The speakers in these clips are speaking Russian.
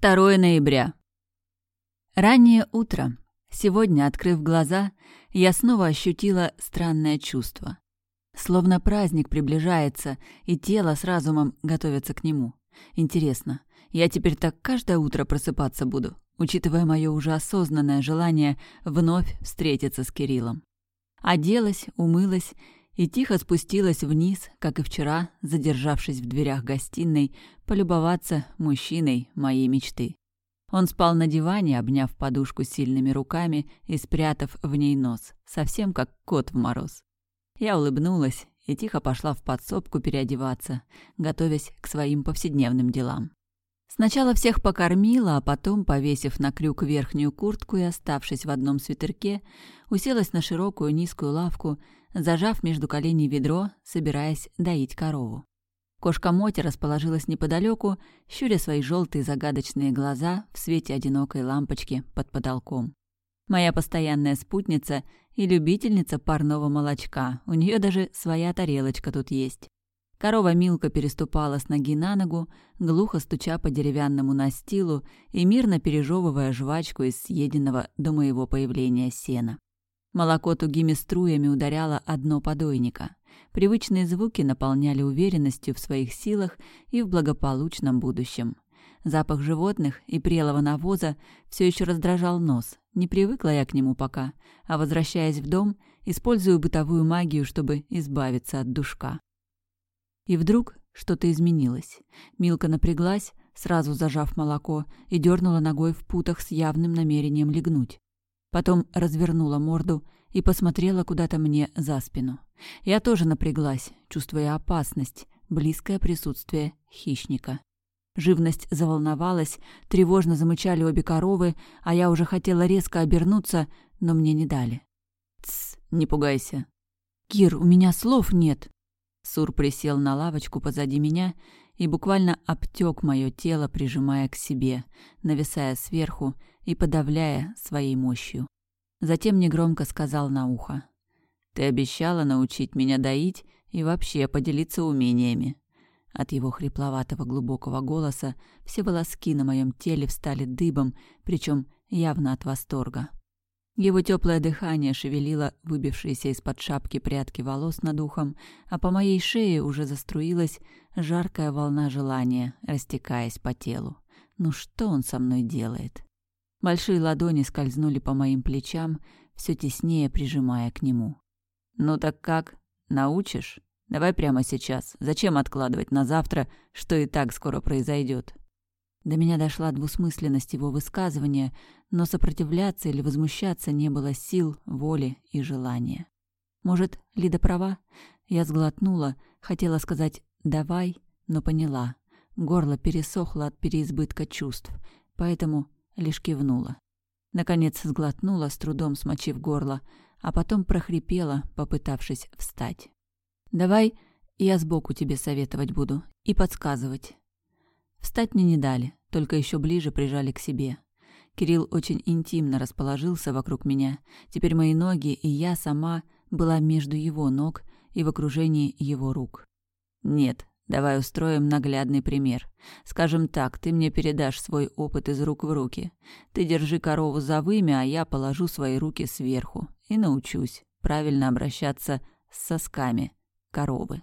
2 ноября. Раннее утро. Сегодня, открыв глаза, я снова ощутила странное чувство. Словно праздник приближается, и тело с разумом готовится к нему. Интересно, я теперь так каждое утро просыпаться буду, учитывая мое уже осознанное желание вновь встретиться с Кириллом. Оделась, умылась и тихо спустилась вниз, как и вчера, задержавшись в дверях гостиной, полюбоваться мужчиной моей мечты. Он спал на диване, обняв подушку сильными руками и спрятав в ней нос, совсем как кот в мороз. Я улыбнулась и тихо пошла в подсобку переодеваться, готовясь к своим повседневным делам. Сначала всех покормила, а потом, повесив на крюк верхнюю куртку и оставшись в одном свитерке, уселась на широкую низкую лавку, зажав между коленей ведро, собираясь доить корову. Кошка Моти расположилась неподалеку, щуря свои желтые загадочные глаза в свете одинокой лампочки под потолком. Моя постоянная спутница и любительница парного молочка, у нее даже своя тарелочка тут есть. Корова Милка переступала с ноги на ногу, глухо стуча по деревянному настилу и мирно пережевывая жвачку из съеденного до моего появления сена. Молоко тугими струями ударяло одно подойника. Привычные звуки наполняли уверенностью в своих силах и в благополучном будущем. Запах животных и прелого навоза все еще раздражал нос. Не привыкла я к нему пока, а возвращаясь в дом, использую бытовую магию, чтобы избавиться от душка. И вдруг что-то изменилось. Милка напряглась, сразу зажав молоко, и дернула ногой в путах с явным намерением легнуть. Потом развернула морду и посмотрела куда-то мне за спину. Я тоже напряглась, чувствуя опасность, близкое присутствие хищника. Живность заволновалась, тревожно замычали обе коровы, а я уже хотела резко обернуться, но мне не дали. «Тсс, не пугайся». «Кир, у меня слов нет», Сур присел на лавочку позади меня и буквально обтек мое тело, прижимая к себе, нависая сверху и подавляя своей мощью. Затем негромко сказал на ухо. «Ты обещала научить меня доить и вообще поделиться умениями». От его хрипловатого глубокого голоса все волоски на моем теле встали дыбом, причем явно от восторга. Его теплое дыхание шевелило выбившиеся из-под шапки прядки волос над ухом, а по моей шее уже заструилась жаркая волна желания, растекаясь по телу. Ну что он со мной делает? Большие ладони скользнули по моим плечам, все теснее прижимая к нему. «Ну так как? Научишь? Давай прямо сейчас. Зачем откладывать на завтра, что и так скоро произойдет?» До меня дошла двусмысленность его высказывания, но сопротивляться или возмущаться не было сил, воли и желания. Может, Лида права? Я сглотнула, хотела сказать «давай», но поняла. Горло пересохло от переизбытка чувств, поэтому лишь кивнула. Наконец сглотнула, с трудом смочив горло, а потом прохрипела, попытавшись встать. «Давай я сбоку тебе советовать буду и подсказывать. Встать мне не дали, только еще ближе прижали к себе. Кирилл очень интимно расположился вокруг меня. Теперь мои ноги и я сама была между его ног и в окружении его рук. «Нет, давай устроим наглядный пример. Скажем так, ты мне передашь свой опыт из рук в руки. Ты держи корову за вымя, а я положу свои руки сверху и научусь правильно обращаться с сосками коровы».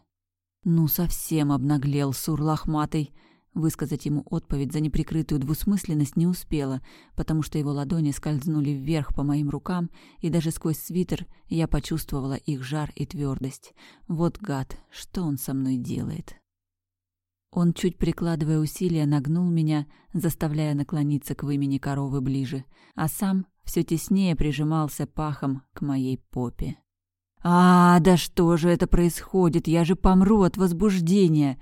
Ну, совсем обнаглел сур лохматый. Высказать ему отповедь за неприкрытую двусмысленность не успела, потому что его ладони скользнули вверх по моим рукам, и даже сквозь свитер я почувствовала их жар и твердость. Вот гад, что он со мной делает? Он, чуть прикладывая усилия, нагнул меня, заставляя наклониться к вымени коровы ближе, а сам все теснее прижимался пахом к моей попе. «А, да что же это происходит? Я же помру от возбуждения!»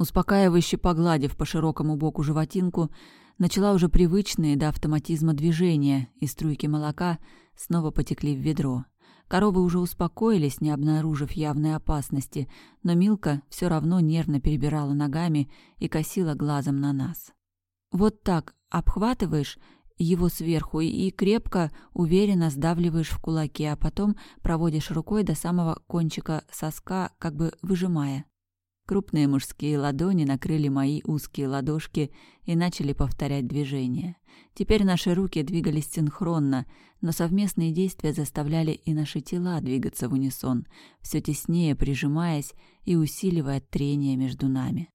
Успокаивающе погладив по широкому боку животинку, начала уже привычные до автоматизма движения, и струйки молока снова потекли в ведро. Коровы уже успокоились, не обнаружив явной опасности, но Милка все равно нервно перебирала ногами и косила глазом на нас. «Вот так обхватываешь его сверху и крепко, уверенно сдавливаешь в кулаки, а потом проводишь рукой до самого кончика соска, как бы выжимая. Крупные мужские ладони накрыли мои узкие ладошки и начали повторять движения. Теперь наши руки двигались синхронно, но совместные действия заставляли и наши тела двигаться в унисон, все теснее прижимаясь и усиливая трение между нами.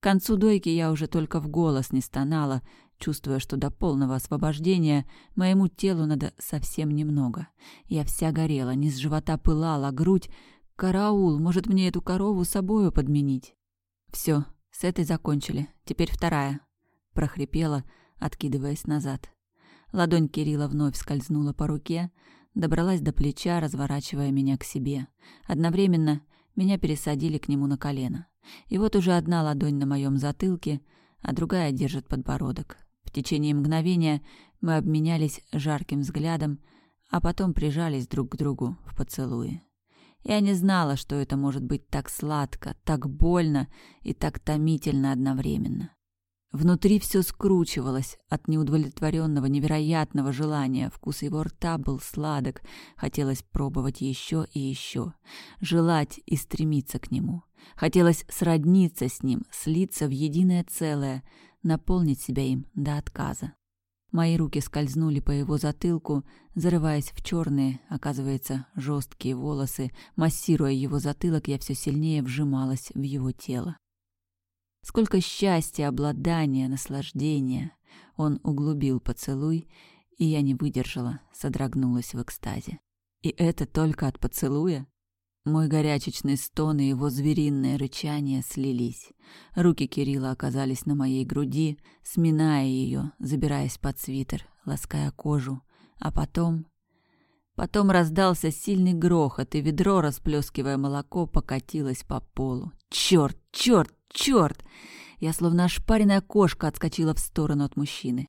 К концу дойки я уже только в голос не стонала, чувствуя, что до полного освобождения моему телу надо совсем немного. Я вся горела, низ живота пылала, грудь «Караул, может, мне эту корову собою подменить?» Все, с этой закончили. Теперь вторая. Прохрипела, откидываясь назад. Ладонь Кирилла вновь скользнула по руке, добралась до плеча, разворачивая меня к себе. Одновременно меня пересадили к нему на колено. И вот уже одна ладонь на моем затылке, а другая держит подбородок. В течение мгновения мы обменялись жарким взглядом, а потом прижались друг к другу в поцелуе. Я не знала, что это может быть так сладко, так больно и так томительно одновременно. Внутри все скручивалось от неудовлетворенного невероятного желания. Вкус его рта был сладок, хотелось пробовать еще и еще, желать и стремиться к нему. Хотелось сродниться с ним, слиться в единое целое, наполнить себя им до отказа. Мои руки скользнули по его затылку, зарываясь в черные, оказывается, жесткие волосы. Массируя его затылок, я все сильнее вжималась в его тело. Сколько счастья, обладания, наслаждения. Он углубил поцелуй, и я не выдержала, содрогнулась в экстазе. И это только от поцелуя? Мой горячечный стон и его звериное рычание слились. Руки Кирилла оказались на моей груди, сминая ее, забираясь под свитер, лаская кожу. А потом... Потом раздался сильный грохот, и ведро, расплескивая молоко, покатилось по полу. Черт, черт, черт! Я словно ошпаренная кошка отскочила в сторону от мужчины.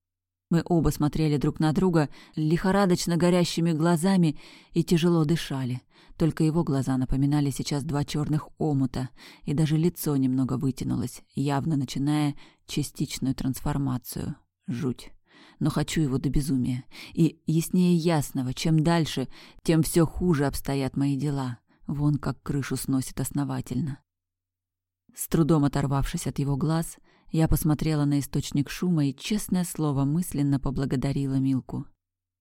Мы оба смотрели друг на друга лихорадочно горящими глазами и тяжело дышали. Только его глаза напоминали сейчас два черных омута, и даже лицо немного вытянулось, явно начиная частичную трансформацию. Жуть. Но хочу его до безумия. И яснее ясного, чем дальше, тем все хуже обстоят мои дела. Вон как крышу сносит основательно. С трудом оторвавшись от его глаз, я посмотрела на источник шума и, честное слово, мысленно поблагодарила Милку.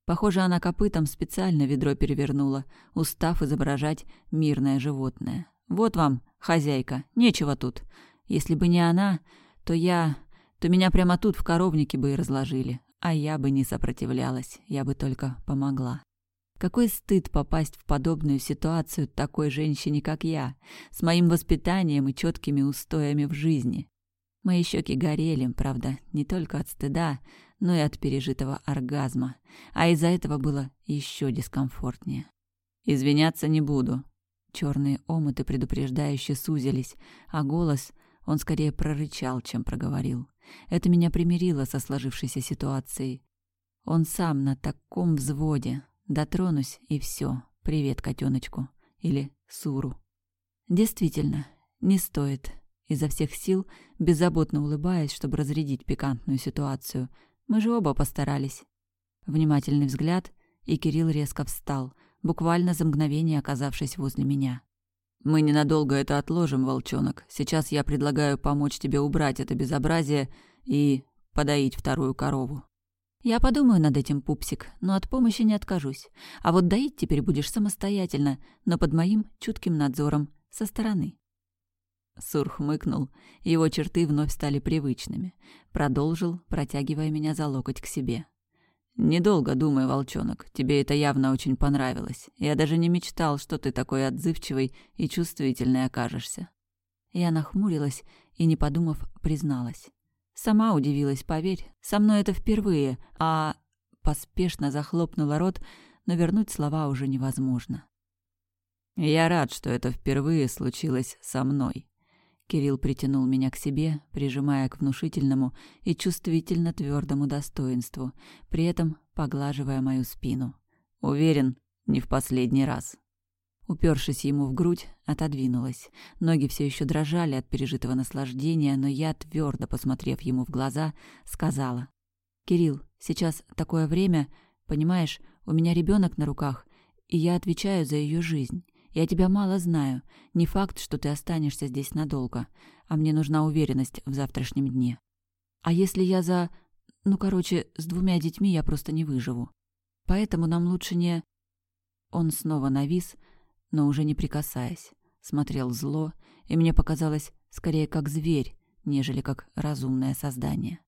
Похоже, она копытом специально ведро перевернула, устав изображать мирное животное. Вот вам, хозяйка, нечего тут. Если бы не она, то я... то меня прямо тут в коровнике бы и разложили. А я бы не сопротивлялась, я бы только помогла. Какой стыд попасть в подобную ситуацию такой женщине, как я, с моим воспитанием и четкими устоями в жизни. Мои щеки горели, правда, не только от стыда, но и от пережитого оргазма, а из-за этого было еще дискомфортнее. «Извиняться не буду». Черные омуты предупреждающе сузились, а голос он скорее прорычал, чем проговорил. Это меня примирило со сложившейся ситуацией. Он сам на таком взводе. Дотронусь, и все. Привет, котеночку. Или Суру. Действительно, не стоит. Изо всех сил, беззаботно улыбаясь, чтобы разрядить пикантную ситуацию. Мы же оба постарались. Внимательный взгляд, и Кирилл резко встал, буквально за мгновение оказавшись возле меня. «Мы ненадолго это отложим, волчонок. Сейчас я предлагаю помочь тебе убрать это безобразие и подоить вторую корову». «Я подумаю над этим, пупсик, но от помощи не откажусь. А вот доить теперь будешь самостоятельно, но под моим чутким надзором, со стороны». Сур хмыкнул, его черты вновь стали привычными. Продолжил, протягивая меня за локоть к себе. «Недолго думай, волчонок, тебе это явно очень понравилось. Я даже не мечтал, что ты такой отзывчивый и чувствительный окажешься». Я нахмурилась и, не подумав, призналась. Сама удивилась, поверь, со мной это впервые, а... Поспешно захлопнула рот, но вернуть слова уже невозможно. «Я рад, что это впервые случилось со мной», Кирилл притянул меня к себе, прижимая к внушительному и чувствительно твердому достоинству, при этом поглаживая мою спину. Уверен, не в последний раз. Упершись ему в грудь, отодвинулась. Ноги все еще дрожали от пережитого наслаждения, но я, твердо посмотрев ему в глаза, сказала. «Кирилл, сейчас такое время, понимаешь, у меня ребенок на руках, и я отвечаю за ее жизнь. Я тебя мало знаю. Не факт, что ты останешься здесь надолго. А мне нужна уверенность в завтрашнем дне. А если я за... Ну, короче, с двумя детьми я просто не выживу. Поэтому нам лучше не...» Он снова навис, но уже не прикасаясь. Смотрел зло, и мне показалось скорее как зверь, нежели как разумное создание.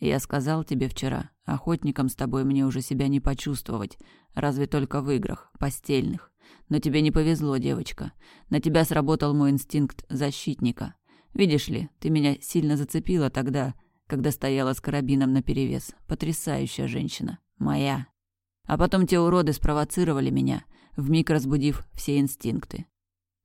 «Я сказал тебе вчера, охотником с тобой мне уже себя не почувствовать, разве только в играх, постельных. Но тебе не повезло, девочка. На тебя сработал мой инстинкт защитника. Видишь ли, ты меня сильно зацепила тогда, когда стояла с карабином наперевес. Потрясающая женщина. Моя. А потом те уроды спровоцировали меня, вмиг разбудив все инстинкты.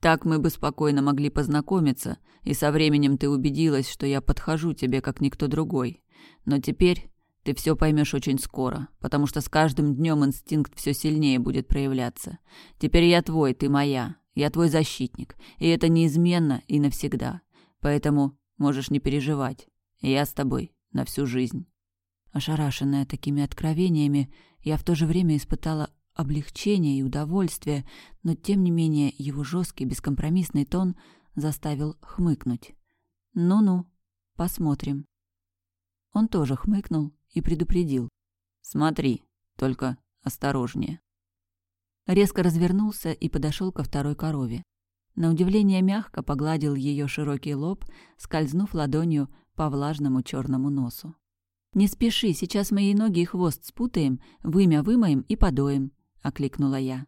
Так мы бы спокойно могли познакомиться, и со временем ты убедилась, что я подхожу тебе, как никто другой. Но теперь ты все поймешь очень скоро, потому что с каждым днем инстинкт все сильнее будет проявляться. Теперь я твой, ты моя, я твой защитник, и это неизменно и навсегда. Поэтому можешь не переживать, я с тобой на всю жизнь. Ошарашенная такими откровениями, я в то же время испытала облегчение и удовольствие, но тем не менее его жесткий бескомпромиссный тон заставил хмыкнуть. «Ну-ну, посмотрим». Он тоже хмыкнул и предупредил. «Смотри, только осторожнее». Резко развернулся и подошел ко второй корове. На удивление мягко погладил ее широкий лоб, скользнув ладонью по влажному черному носу. «Не спеши, сейчас мои ноги и хвост спутаем, вымя вымоем и подоем», — окликнула я.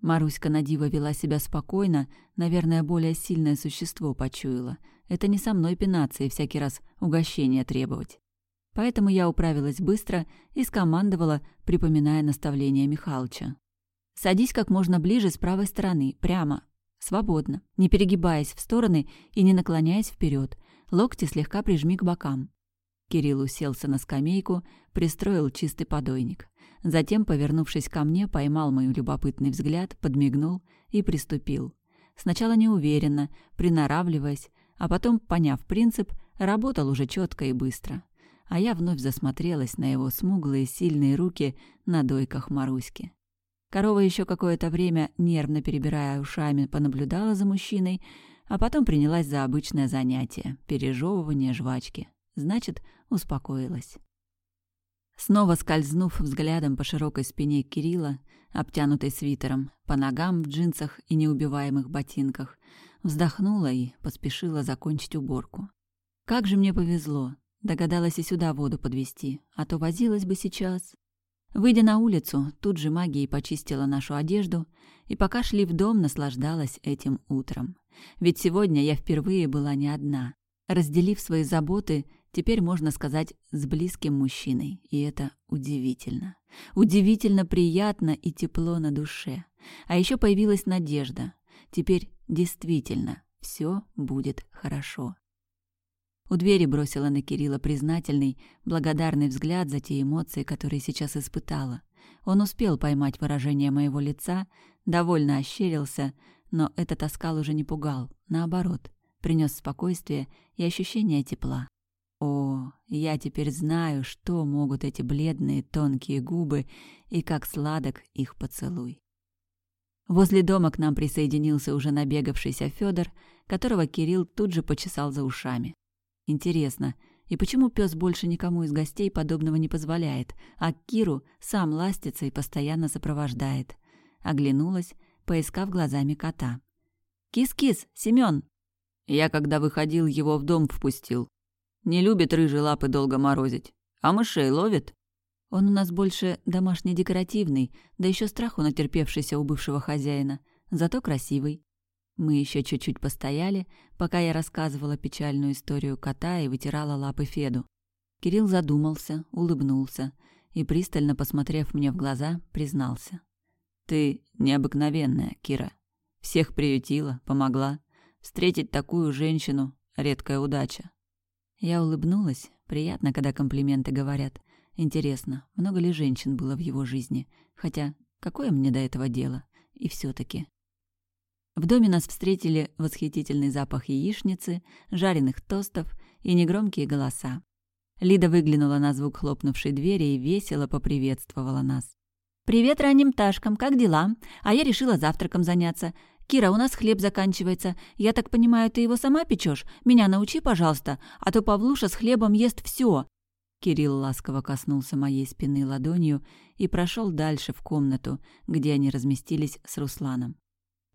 Маруська на диво вела себя спокойно, наверное, более сильное существо почуяла. Это не со мной пинаться и всякий раз угощение требовать. Поэтому я управилась быстро и скомандовала, припоминая наставление Михалыча. «Садись как можно ближе с правой стороны, прямо, свободно, не перегибаясь в стороны и не наклоняясь вперед. Локти слегка прижми к бокам. Кирилл уселся на скамейку, пристроил чистый подойник. Затем, повернувшись ко мне, поймал мой любопытный взгляд, подмигнул и приступил. Сначала неуверенно, приноравливаясь, а потом, поняв принцип, работал уже четко и быстро. А я вновь засмотрелась на его смуглые сильные руки на дойках Маруськи. Корова еще какое-то время, нервно перебирая ушами, понаблюдала за мужчиной, а потом принялась за обычное занятие — пережевывание жвачки. Значит, успокоилась. Снова скользнув взглядом по широкой спине Кирилла, обтянутой свитером, по ногам в джинсах и неубиваемых ботинках, вздохнула и поспешила закончить уборку. Как же мне повезло, догадалась и сюда воду подвести, а то возилась бы сейчас. Выйдя на улицу, тут же магией почистила нашу одежду и пока шли в дом, наслаждалась этим утром. Ведь сегодня я впервые была не одна. Разделив свои заботы, теперь можно сказать, с близким мужчиной, и это удивительно. Удивительно приятно и тепло на душе. А еще появилась надежда. Теперь действительно все будет хорошо. У двери бросила на Кирилла признательный, благодарный взгляд за те эмоции, которые сейчас испытала. Он успел поймать выражение моего лица, довольно ощерился, но этот оскал уже не пугал, наоборот, принес спокойствие и ощущение тепла. О, я теперь знаю, что могут эти бледные тонкие губы и как сладок их поцелуй. Возле дома к нам присоединился уже набегавшийся Федор, которого Кирилл тут же почесал за ушами. Интересно, и почему пес больше никому из гостей подобного не позволяет, а Киру сам ластится и постоянно сопровождает? Оглянулась, поискав глазами кота. «Кис-кис, Семён!» Я, когда выходил, его в дом впустил. Не любит рыжие лапы долго морозить. А мышей ловит? Он у нас больше домашний декоративный, да еще страху натерпевшийся у бывшего хозяина. Зато красивый. Мы еще чуть-чуть постояли, пока я рассказывала печальную историю кота и вытирала лапы Феду. Кирилл задумался, улыбнулся и, пристально посмотрев мне в глаза, признался. «Ты необыкновенная, Кира. Всех приютила, помогла. Встретить такую женщину — редкая удача. Я улыбнулась. Приятно, когда комплименты говорят. Интересно, много ли женщин было в его жизни? Хотя, какое мне до этого дело? И все таки В доме нас встретили восхитительный запах яичницы, жареных тостов и негромкие голоса. Лида выглянула на звук хлопнувшей двери и весело поприветствовала нас. «Привет ранним пташкам, как дела? А я решила завтраком заняться. «Кира, у нас хлеб заканчивается. Я так понимаю, ты его сама печешь? Меня научи, пожалуйста, а то Павлуша с хлебом ест все. Кирилл ласково коснулся моей спины ладонью и прошел дальше в комнату, где они разместились с Русланом.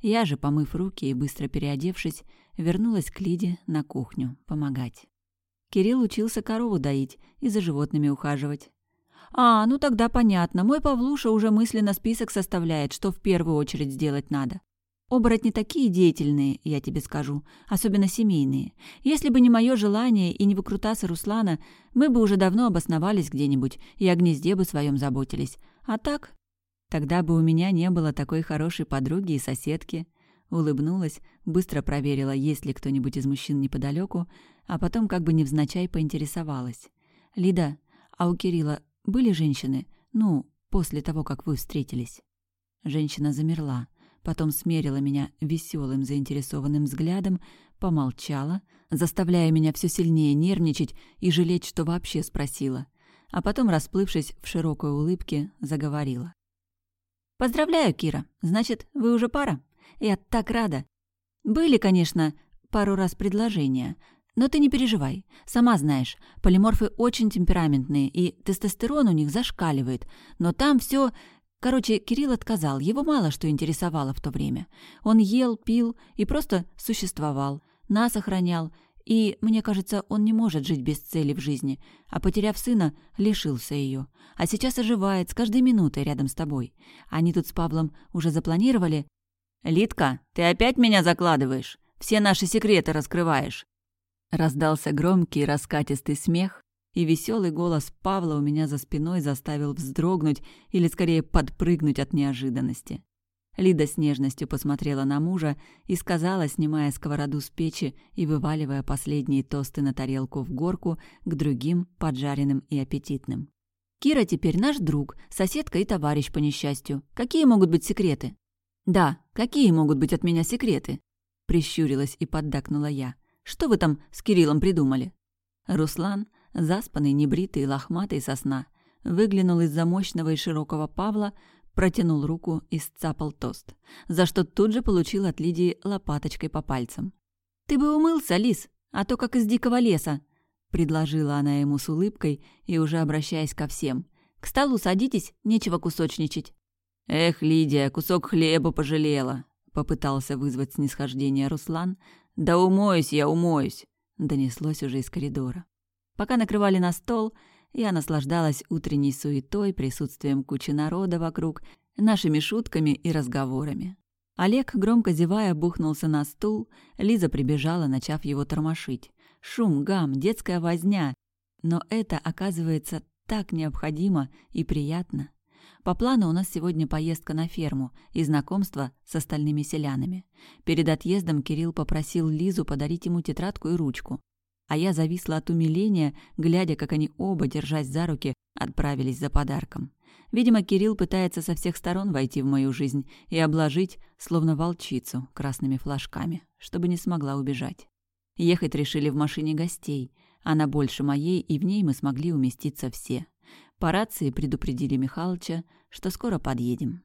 Я же, помыв руки и быстро переодевшись, вернулась к Лиде на кухню помогать. Кирилл учился корову доить и за животными ухаживать. «А, ну тогда понятно. Мой Павлуша уже мысленно список составляет, что в первую очередь сделать надо. Оборотни такие деятельные, я тебе скажу, особенно семейные. Если бы не мое желание и не выкрутасы Руслана, мы бы уже давно обосновались где-нибудь и о гнезде бы своем заботились. А так? Тогда бы у меня не было такой хорошей подруги и соседки. Улыбнулась, быстро проверила, есть ли кто-нибудь из мужчин неподалеку, а потом как бы невзначай поинтересовалась. «Лида, а у Кирилла были женщины? Ну, после того, как вы встретились?» Женщина замерла потом смерила меня веселым заинтересованным взглядом, помолчала, заставляя меня все сильнее нервничать и жалеть, что вообще спросила, а потом, расплывшись в широкой улыбке, заговорила. «Поздравляю, Кира. Значит, вы уже пара? Я так рада. Были, конечно, пару раз предложения, но ты не переживай. Сама знаешь, полиморфы очень темпераментные, и тестостерон у них зашкаливает, но там все Короче, Кирилл отказал, его мало что интересовало в то время. Он ел, пил и просто существовал, нас охранял, и, мне кажется, он не может жить без цели в жизни, а, потеряв сына, лишился ее. А сейчас оживает с каждой минутой рядом с тобой. Они тут с Павлом уже запланировали... «Литка, ты опять меня закладываешь? Все наши секреты раскрываешь!» Раздался громкий раскатистый смех, и веселый голос Павла у меня за спиной заставил вздрогнуть или скорее подпрыгнуть от неожиданности. Лида с нежностью посмотрела на мужа и сказала, снимая сковороду с печи и вываливая последние тосты на тарелку в горку к другим, поджаренным и аппетитным. «Кира теперь наш друг, соседка и товарищ по несчастью. Какие могут быть секреты?» «Да, какие могут быть от меня секреты?» Прищурилась и поддакнула я. «Что вы там с Кириллом придумали?» Руслан, заспанный, небритый, лохматый сосна, выглянул из-за мощного и широкого Павла, протянул руку и сцапал тост, за что тут же получил от Лидии лопаточкой по пальцам. «Ты бы умылся, лис, а то как из дикого леса», — предложила она ему с улыбкой и уже обращаясь ко всем. «К столу садитесь, нечего кусочничать». «Эх, Лидия, кусок хлеба пожалела», — попытался вызвать снисхождение Руслан. «Да умоюсь я, умоюсь», — донеслось уже из коридора. Пока накрывали на стол, я наслаждалась утренней суетой, присутствием кучи народа вокруг, нашими шутками и разговорами. Олег, громко зевая, бухнулся на стул, Лиза прибежала, начав его тормошить. Шум, гам, детская возня. Но это, оказывается, так необходимо и приятно. По плану у нас сегодня поездка на ферму и знакомство с остальными селянами. Перед отъездом Кирилл попросил Лизу подарить ему тетрадку и ручку а я зависла от умиления, глядя, как они оба, держась за руки, отправились за подарком. Видимо, Кирилл пытается со всех сторон войти в мою жизнь и обложить, словно волчицу, красными флажками, чтобы не смогла убежать. Ехать решили в машине гостей. Она больше моей, и в ней мы смогли уместиться все. По рации предупредили Михалыча, что скоро подъедем.